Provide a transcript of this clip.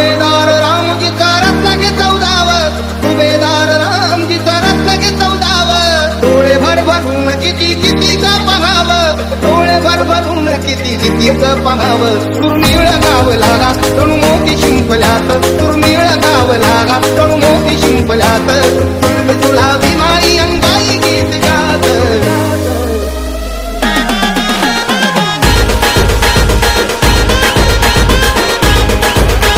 उमेदार रामजीचा रस्ता घेतो दावत उमेदार रामजीचा रस्ता घेतो दावत डोळे भर भरून किती कितीच पहावं डोळे भर भरून किती कितीच पहावं दुर्मिळ गाव लागा तणू मोती शिंपल्यात दुर्मिळ गाव लागा तणू मोती शिंपल्यात.